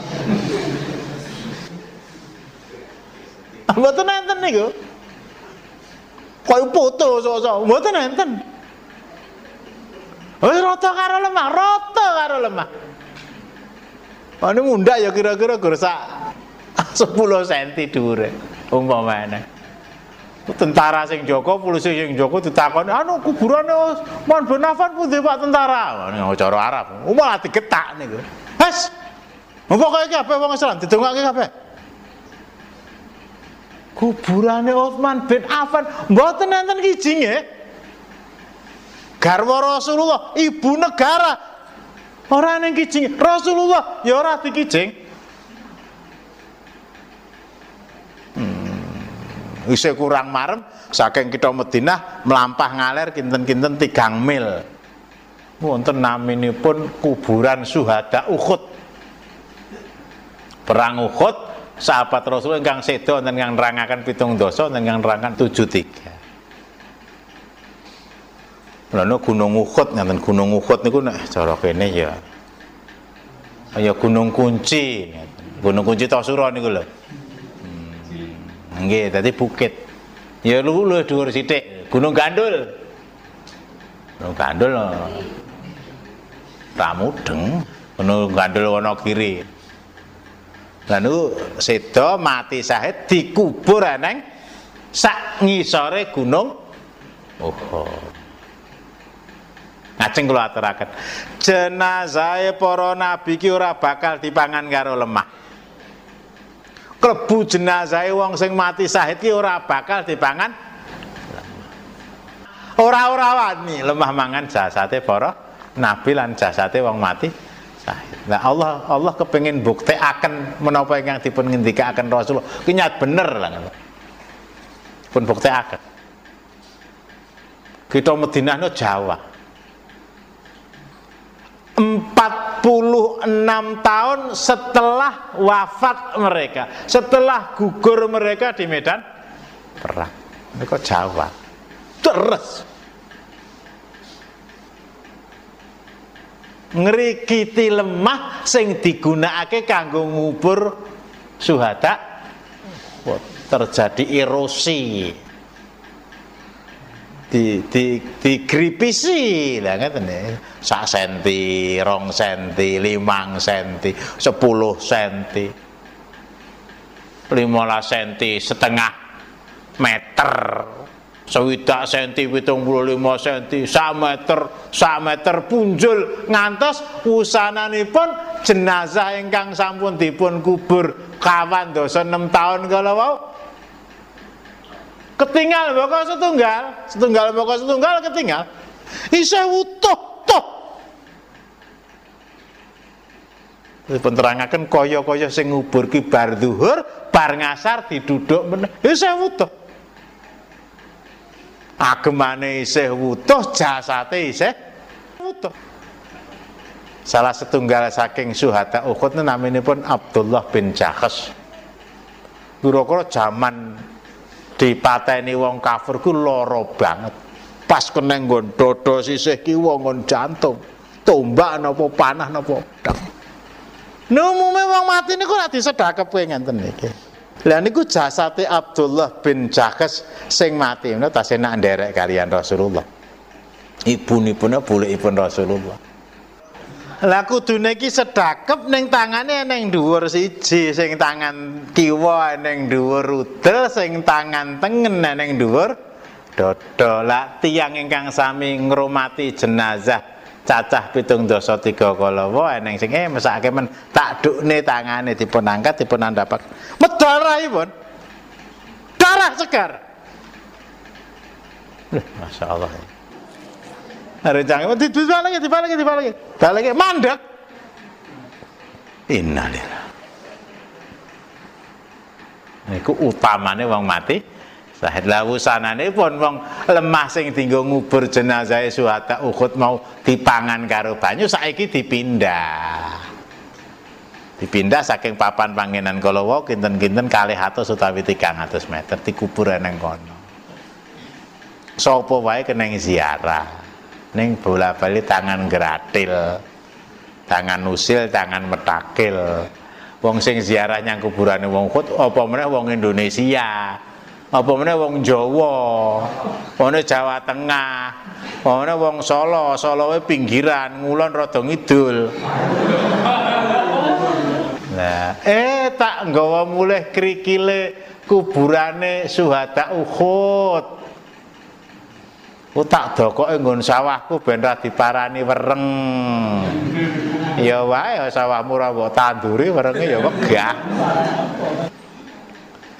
Mboten enten niku. Kaya foto sok-sok, mboten enten. Wis rata karo lemah, rata karo lemah. Ane mundak ya kira-kira gur sak 10 cm dhuwure umpamane. Tentara sing Joko, polisi sing Joko ditakoni, "Anu kuburane Mon Ben Affan pundi Pak tentara?" Ning cara Arab. Malah digetak niku. Wes. Mbok iki kabeh wong Islam didongake kabeh. Kuburane Utsman bin Affan mboten enten kijing nggih. garwa Rasulullah, ibu negara. Ora ning kijing Rasulullah ya ora dikijing. Hmm, isih kurang marem saking kita Madinah melampah ngaler kinten-kinten tigang mil. Wonten naminipun kuburan suhada Uhud. Perang Uhud, sahabat Rasul ingkang sedo wonten ingkang nerangaken pitung dosa wonten ingkang nerangaken tujuh tiga. Lalu Gunung Uhud ngaten Gunung Uhud niku nek cara kene ya kaya Gunung Kunci. Gunung Kunci Tosuro niku lho. Hmm. Nggih, dadi bukit. Ya lu lu dhuwur sithik. Gunung Gandul. Gunung Gandul. Ramudeng. Gunung Gandul ana. Lalu sedo mati sahid dikubur neng sak ngisore gunung Uhud. Ngajeng kula aturaken. Jenazahe para nabi ki ora bakal dipangan karo lemah. Klebu jenazahe wong sing mati syahid ki ora bakal dipangan Ora-ora wani lemah mangan jasate para nabi lan jasate wong mati Nah Allah Allah kepengin buktekaken menapa ingkang dipun ngendikaken Rasulullah. Ki nyat bener lah. Pun buktekaken. Kita Madinah no Jawa. 46 tahun setelah wafat mereka, setelah gugur mereka di medan perang. Mereka Jawa. Terus ngerikiti lemah sing digunakake kanggo ngubur suhada. Terjadi erosi. Di di digripisi lah ngeten ya. Sak senti, rong senti, limang senti, sepuluh senti, lima senti, setengah meter, sewidak senti, pitung puluh lima senti, sak meter, sak meter punjul. Ngantos usananipun jenazah ingkang sampun dipun kubur. Kawan dosa enam tahun kalau mau ketinggal pokok setunggal? Setunggal pokok setunggal ketinggal. Isih utuh tuh. Penerangaken kaya-kaya sing ngubur ki bar zuhur, bar ngasar diduduk meneh. Ya saya wutuh. Agemane isih wutuh, jasate isih wutuh. Salah setunggal saking suhada Uhud pun Abdullah bin Jahas. Kira-kira zaman dipateni wong kafir ku loro banget. Pas kena nggon dodo sisih kiwa nggon jantung. Tombak napa panah napa pedang. Nah, umume wong mati niku ora disedakep ngenten niki. Lah niku jasate Abdullah bin Jahas sing mati menika tasih nak nderek kalian Rasulullah. Ibunipun bolehipun Rasulullah. Lah kudune iki sedakep ning tangane ning dhuwur siji, sing tangan kiwa ning dhuwur udel, sing tangan tengen ning dhuwur dada. Lah tiyang ingkang sami ngrumati jenazah cacah pitung dosa tiga kalawa eneng sing eh mesake men tak dukne tangane dipun angkat dipun andapak. Medal raipun darah segar. Masya Allah Rencang. Itu dibalik, dibalik, dibalik, balik, mandek. Innalillah. Niku utamane wong mati. Sahid lah usanane pun wong lemah sing tinggal ngubur jenazah suhata Uhud mau dipangan karo banyu saiki dipindah. Dipindah saking papan pangenan kalawa kinten-kinten kalih atus utawi 300 meter dikubur nang kono. Sapa wae keneng ziarah ning bola bali tangan gratil tangan usil tangan metakil wong sing ziarah nyang kuburane wong Khut apa meneh wong Indonesia apa meneh wong Jawa wong Jawa Tengah wong wong Solo Solo pinggiran ngulon rada ngidul Nah, eh tak nggawa mulih krikile kuburane Suhada Uhud. Ku tak dokoke nggon sawahku ben ra diparani wereng. Ya wae sawahmu ra mbok tanduri werenge ya wegah.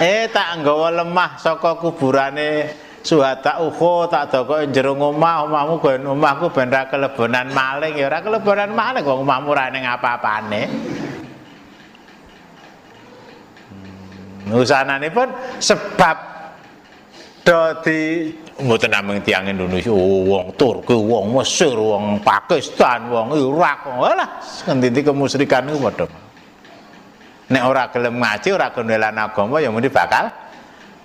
Eh tak nggawa lemah saka kuburane Suhata uho tak dokoke jero omah, omahmu ben omahku ben ra kelebonan maling ya ora kelebonan maling wong omahmu ra ning apa-apane. Hmm, usanane pun sebab do di mboten namung tiyang Indonesia oh, wong Turki wong Mesir wong Pakistan wong Irak walah ngendi kemusyrikan niku padha nek ora gelem ngaji ora gelem agama ya mesti bakal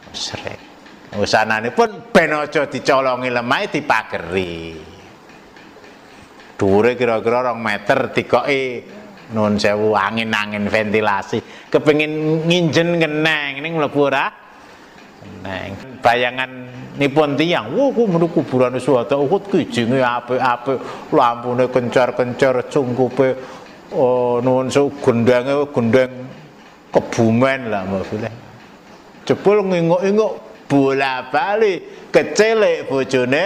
musyrik usanane pun ben aja dicolongi lemah dipageri. Dhuwure kira-kira 2 meter dikoki nun sewu angin-angin ventilasi. Kepengin nginjen ngeneng ning mlebu ora? Neng. Bayangan nipun tiang wah ku menurut kuburan suatu uhud kijinge apik-apik lampune kencar-kencar cungkupe oh, nuwun su gendenge gendeng kebumen lah maksudnya jebul nginguk-inguk bola bali kecelek bojone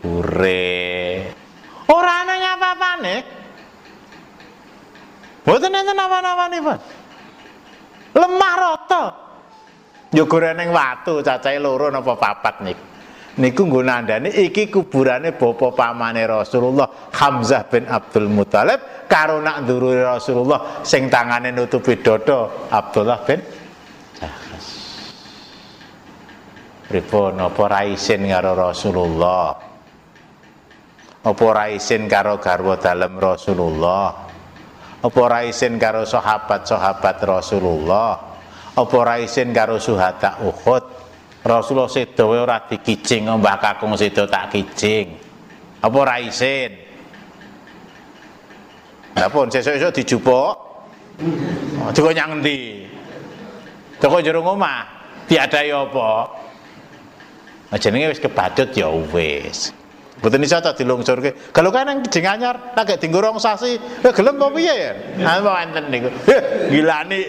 bure ora ana nyapa-apane. Mboten enten apa-apane lemah rata. Yo goreneng watu cacahe loro napa papat niku. Niku nggo nandani iki kuburane bapa pamane Rasulullah Hamzah bin Abdul Muthalib karo nak ndurure Rasulullah sing tangane nutupi dada Abdullah bin Jahas. Pripun apa ra karo Rasulullah? Apa ra karo garwa dalem Rasulullah? Apa ra isin karo sahabat-sahabat Rasulullah? apa isin karo suhada Uhud Rasulullah sedo ora dikicing Mbah Kakung sedo tak kicing apa ora isin Napa sesuk-esuk dijupuk oh, Dikok nyang endi Dikok jero omah diadai apa Nah, jenenge wis kebadut ya wis. Mboten iso ta dilungsurke. Kalau kan nang kijing anyar tak dinggo rong sasi, eh gelem apa piye ya? Ah enten niku. Gilani.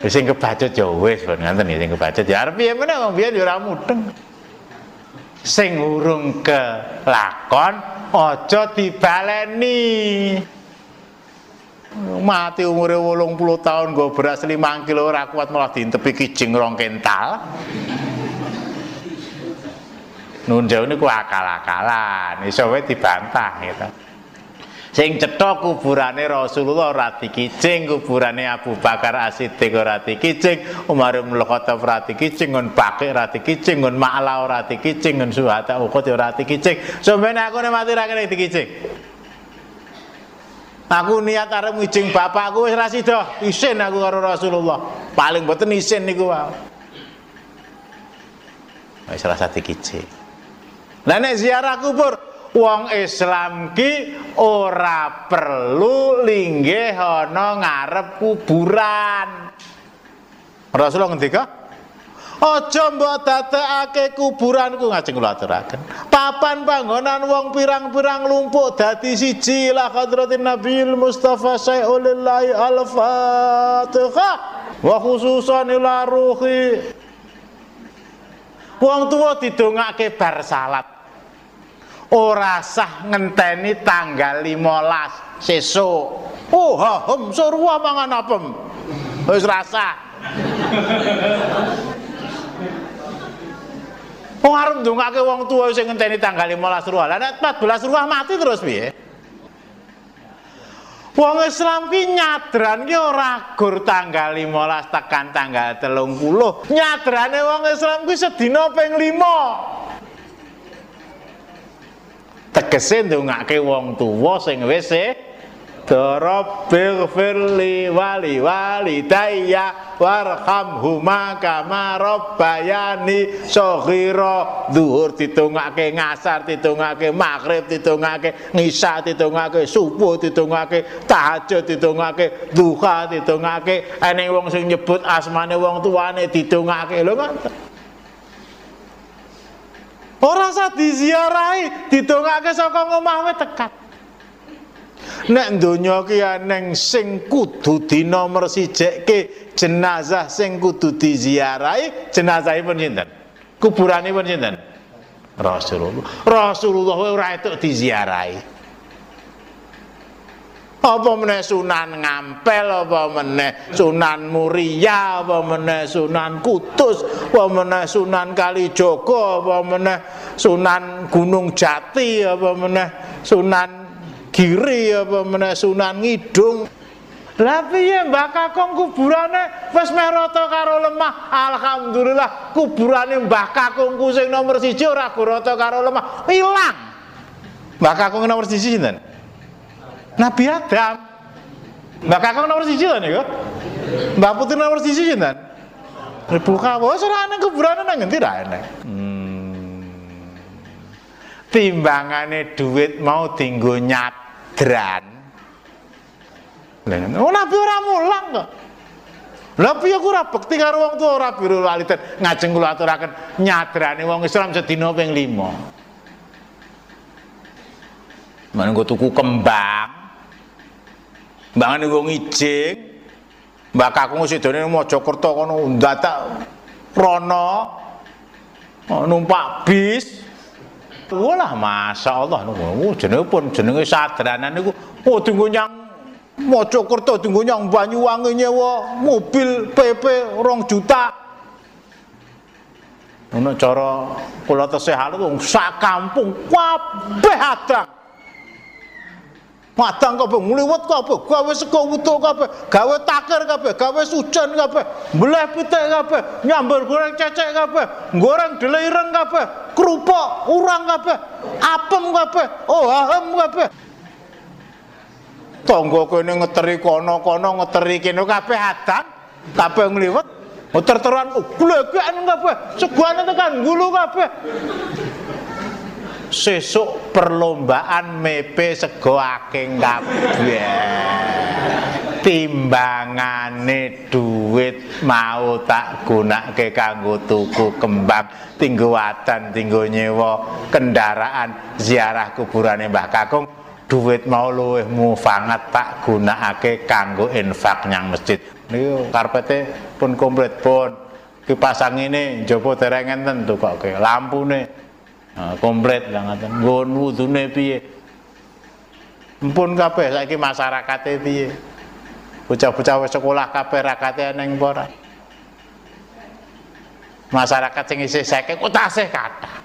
Sing kebacut ya wis pun ngoten nggih sing kebacut ya arep piye meneh wong biyen ya ora mudeng. Sing urung kelakon aja dibaleni. Mati umure 80 tahun nggo beras 5 kilo ora kuat malah diintepi kijing rong kental. Nun jauh niku akal-akalan, iso dibantah gitu. Sing cetha kuburane Rasulullah ora dikicing, kuburane Abu Bakar As-Siddiq ora dikicing, Umar bin Khattab ora dikicing, ngon Baqi ora dikicing, ngon Ma'la ora dikicing, ngon Suhada Uhud ora dikicing. Sumpene aku nek mati ra kene dikicing. Aku niat arep ngijing bapakku wis ra sida, isin aku karo Rasulullah. Paling boten isin niku wae. Wis rasa dikicing. Lah nek ziarah kubur, wong Islam ki ora perlu linggih ana ngarep kuburan. Rasulullah ngendika, Aja mbok dadekake kuburanku ngajeng kula aturaken. Papan panggonan wong pirang-pirang lumpuk dadi siji la hadratin Nabiul Mustafa Saiulillahi al-Fatihah wa khususan ila ruhi. Wong tuwa didongake bar salat. Ora sah ngenteni tanggal 15 sesuk. Oh, hem surwa mangan apem. Wis rasa. Wong arep ndongake wong tuwa sing ngenteni tanggal 15 Ruah. Lah nek 14 Ruah mati terus piye? Wong Islam ki nyadran ki ora gur tanggal 15 tekan tanggal 30. Nyadrane wong Islam ki sedina ping 5. Tegese ndongake wong tuwa sing wis Rabbil firli wali walidayya warhamhuma kama rabbayani shaghira zuhur ditungake ngasar ditungake maghrib ditungake ngisa ditungake subuh ditungake tahajud ditungake duha ditungake ene wong sing nyebut asmane wong tuane ditungake. Lho ngoten Ora usah diziarahi, didongake saka ngomah tekat. Nek donya ki aneng sing kudu dinomor sijekke jenazah sing kudu diziarahi, jenazahipun sinten? Kuburanipun sinten? Rasulullah. Rasulullah ora etuk diziarahi. Apa meneh Sunan Ngampel, apa meneh Sunan Muria, apa meneh Sunan Kutus, apa meneh Sunan Kalijogo, apa meneh Sunan Gunung Jati, apa meneh Sunan Giri apa meneh Sunan Ngidung. Lah piye Mbah Kakung kuburane wis meh rata karo lemah. Alhamdulillah kuburane Mbah Kakungku sing nomor siji ora rata karo lemah. Ilang. Mbah Kakung nomor siji sinten? Nabi Adam. Mbah Kakung nomor siji lho niku. Mbah Putri nomor siji sinten? Ibu kawo nang ngendi ra enek. Hmm. Timbangane duit mau nyat nyadran. Oh Nabi ora mulang kok. Lah piye aku ora bekti karo wong tuwa ora biru waliden. Ngajeng kula aturaken nyadrane wong Islam sedina ping 5. Mana gue tuku kembang, mbangane wong ijing, mbak kakung sedone Mojokerto kono ndadak rono numpak bis Walah Masya Allah niku jenenge pun jenenge sadranan niku oh tunggu nyang Mojokerto tunggu nyang Banyuwangi nyewa mobil PP rong juta. Ono cara kula tesih halu sak kampung kabeh adang. Madang kabeh ngliwet kabeh, gawe sego wutuk kabeh, gawe takir kabeh, gawe sujan kabeh, mbleh pitik kabeh, nyambel goreng cecek kabeh, goreng dele ireng kabeh, kerupuk urang kabeh, apem kabeh, oh ahem kabeh. Tangga kene ngeteri kono-kono ngeteri kene kabeh adang, kabeh ngliwet. Ter-teran glegeken kabeh, segane tekan gulu kabeh sesuk perlombaan mepe sego aking kabeh timbangane duit mau tak gunake kanggo tuku kembang tinggo wadan tinggo nyewa kendaraan ziarah kuburane Mbah Kakung. Duit mau luwih mufangat tak gunakake kanggo infak nyang masjid. Niku karpete pun komplit pun. Kipasang ini jopo dereng enten kok lampune Nah, komplit lah ngaten. Nggon wudune piye? Mpun kabeh saiki masyarakate piye? Bocah-bocah wis sekolah kabeh rakate ning ora? Masyarakat sing isih seke kok tasih kathah.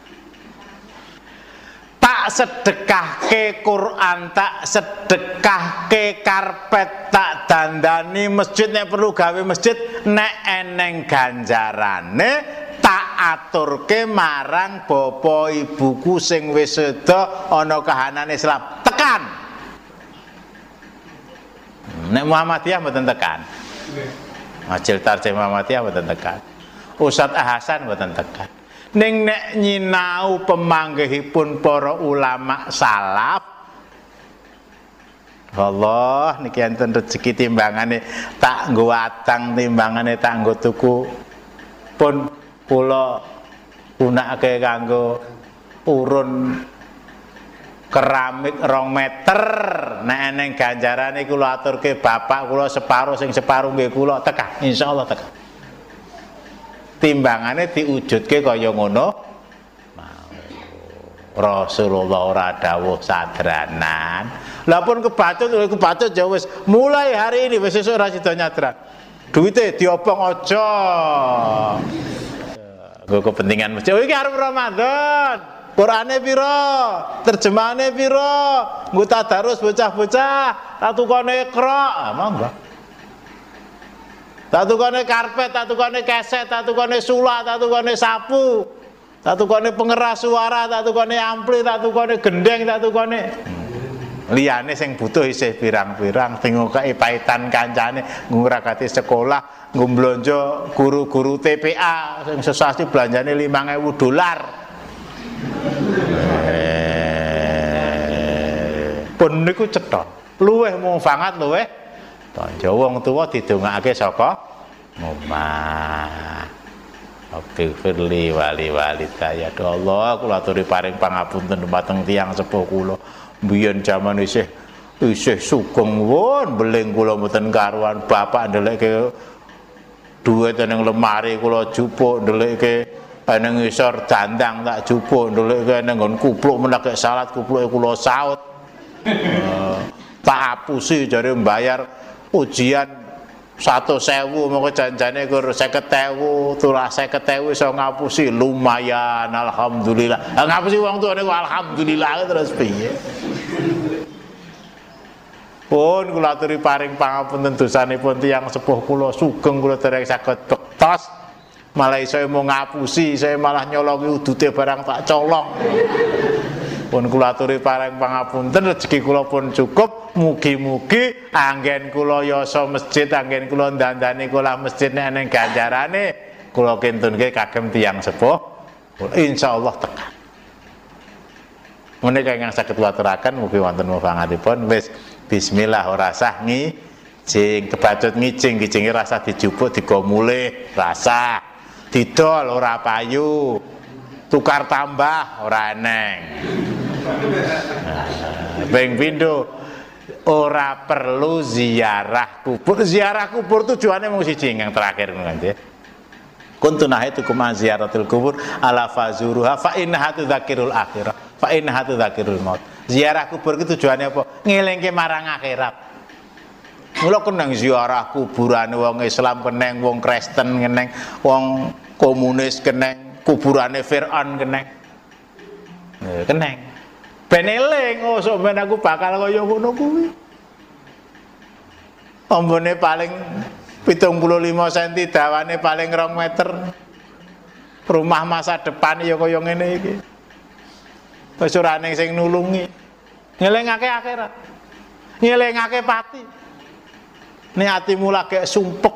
Tak tak sedekahke Quran, tak sedekahke karpet, tak dandani masjid nek perlu gawe masjid nek eneng ganjarane tak aturke marang bapa ibuku sing wis seda ana kahanan Islam. Tekan. Nek Muhammadiyah mboten tekan. Majil Tarjih Muhammadiyah mboten tekan. Ustaz Hasan mboten tekan. Ning nek nyinau pemanggihipun para ulama salaf Allah niki enten rezeki timbangane tak nggo atang timbangane tak nggo tuku pun kula gunakake kanggo urun keramik rong meter nek eneng ganjarane kula aturke bapak kula separuh sing separuh nggih kula tekan insyaallah tekan timbangane diwujudke kaya ngono Rasulullah ora dawuh sadranan. Lah pun kebacut kebacut ya wis mulai hari ini wis sesuk ora sida nyadran. Duite diobong aja. Gue kepentingan masjid. Oh, iki arep Ramadan. Qur'ane piro? Terjemahane piro? Nggo tadarus bocah-bocah, tukone ikra. Ah, monggo. Tukone karpet, tak tukone keset, sula, tak tukone sapu. Tak tukone pengeras suara, tak tukone ampli, tak tukone gendeng, tak tukone liyane sing butuh isih pirang-pirang sing ngokeki paitan kancane ngurakati sekolah ngumblonjo guru-guru TPA sing sesasi belanjane 5000 dolar eh, pun niku cetha luweh mung banget luweh tanja wong tuwa didongakake saka omah Oke, firli wali wali ya Allah, kula aturi paring pangapunten dumateng tiyang sepuh kula biyen jaman isih isih sugeng won beling kula mboten karuan bapak ndelekke duit ning lemari kula jupuk ndelekke ning isor dandang tak jupuk ndelekke ning nggon kupluk menek salat kupluke kula saut. Uh, tak apusi jare mbayar ujian satu sewu mau janjane kur seket tewu tulah seket tewu so ngapusi. Lumayan alhamdulillah. Ngapusi uang tuh alhamdulillah terus piye? Pun kula aturi paring pangapunten dosanipun tiyang sepuh kula sugeng kula dereng saged bektos. Malah iso mau ngapusi saya malah nyolongi udute barang tak colong pun kula aturi paring pangapunten rezeki kula pun cukup. Mugi-mugi anggen kula yasa masjid anggen kula dandani kula masjid nek ning ganjarane kula kintunke kagem tiyang sepuh. Insyaallah tekan. Menika ingkang saged kula aturaken mugi wonten mufangatipun wis bismillah ora sah ngijing kebacut ngijing ngijinge rasa dijupuk digomule rasa didol ora payu. Tukar tambah ora eneng Beng pindo ora perlu ziarah kubur. Ziarah kubur tujuannya mau siji yang terakhir nanti. Kuntu nahitukum an ziyaratil kubur ala fazuruha fa innaha akhirah fa innaha tudzakirul maut. Ziarah kubur itu tujuannya apa? Ngelengke marang akhirat. Mula kenang ziarah kuburan wong Islam keneng wong Kristen keneng wong komunis keneng kuburane Fir'aun keneng. Keneng ben eling oh sampean aku bakal kaya ngono kuwi. Ambone paling 75 cm dawane paling 2 meter. Rumah masa depan ya kaya ngene iki. Wis ora sing nulungi. Ngelingake akhirat. Ngelingake pati. Nek atimu lagi sumpek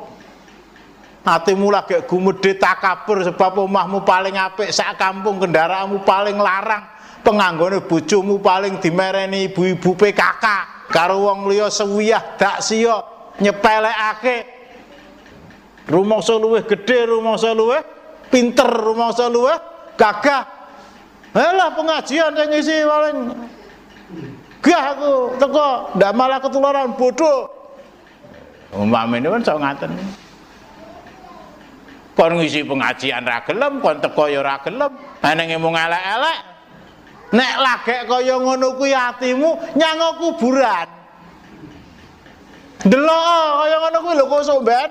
atimu lagi gumedhe takabur sebab omahmu paling apik sak kampung kendaraanmu paling larang penganggone bojomu paling dimereni ibu-ibu PKK karo wong liya sewiyah dak siya nyepelekake. Rumangsa luwih gedhe rumangsa luwih pinter rumangsa luwih gagah. Alah pengajian yang isi paling gah aku teko. Ndak malah ketularan bodoh. Umpamane kan sok ngaten. Kon ngisi pengajian ra gelem kon teko ya ra gelem. Anenge mung elek-elek Nek lagek kaya ngono kuwi atimu nyang kuburan. Delok kaya ngono kuwi lho kok somben.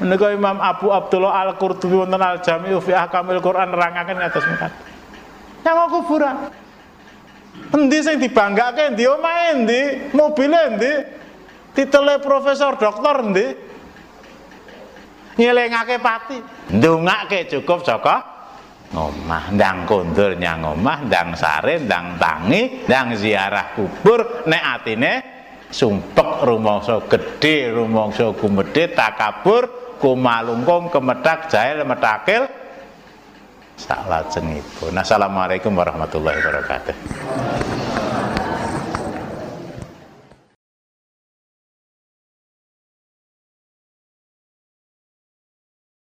Menika Imam Abu Abdullah Al-Qurtubi wonten Al-Jami'u fi Ahkamil Quran nerangaken ngatos mekat. Nyang kuburan. Endi sing dibanggake endi omahe endi, mobile endi? Titele profesor doktor endi? Nyelengake pati, ndongake cukup saka omah, ndang kondur nyang omah, ndang sare, ndang tangi, ndang ziarah kubur, nek atine sumpek rumangsa gedhe, rumangsa gumedhe takabur, kumalungkung, kemetak, jahil, metakil, salajengipun. Assalamualaikum warahmatullahi wabarakatuh.